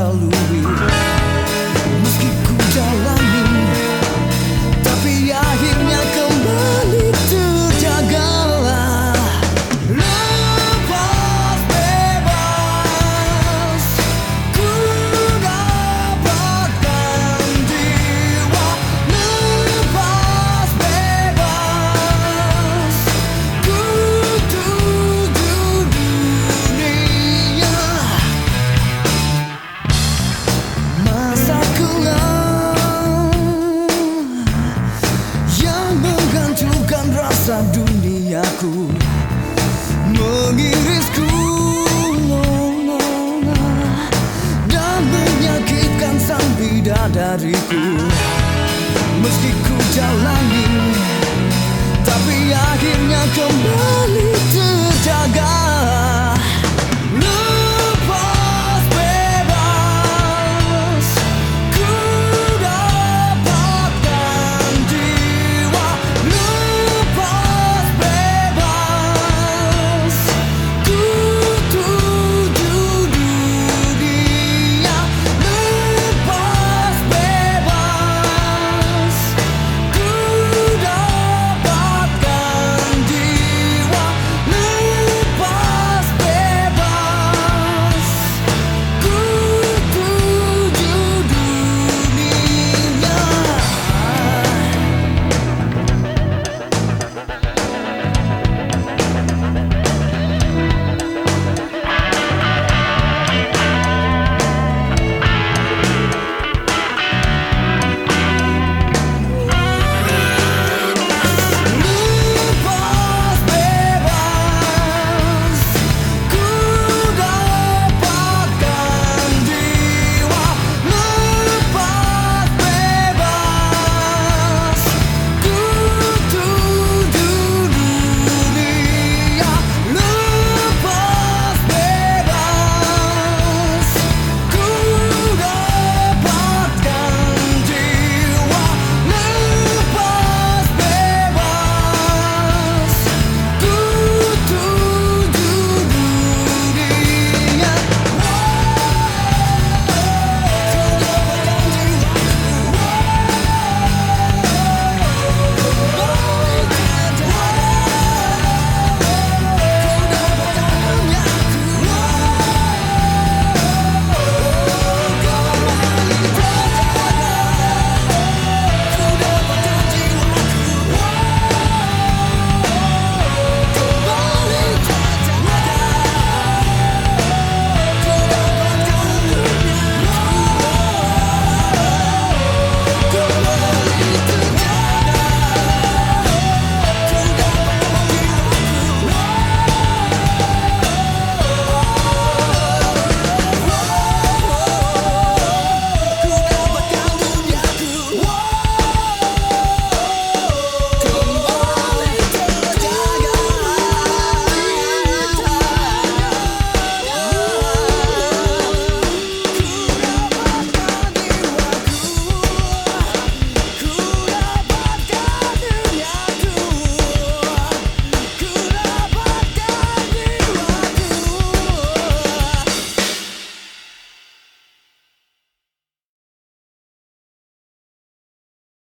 lalu padaku Mengirisku. Dan menyakitkan sang bidadariku. Meski ku jalani Tapi akhirnya kembali.